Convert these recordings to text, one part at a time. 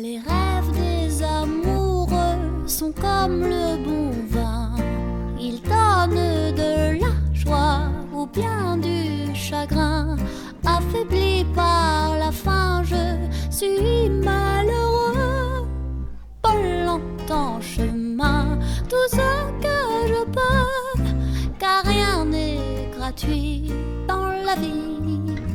Les rêves des amoureux sont comme le bon vin. Ils donnent de la joie ou bien du chagrin. Affaibli par la faim, je suis malheureux. Pas longtemps chemin, tout ce que je peux, car rien n'est gratuit dans la vie.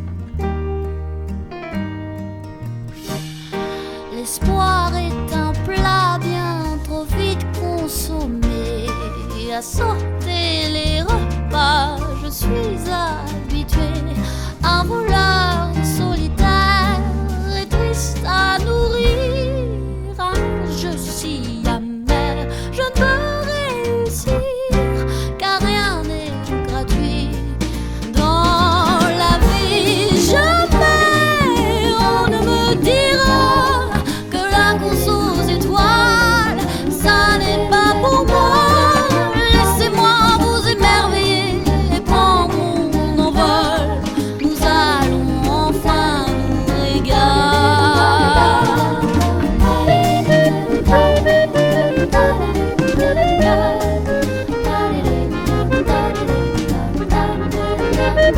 L'espoir est un plat bien trop vite consommé.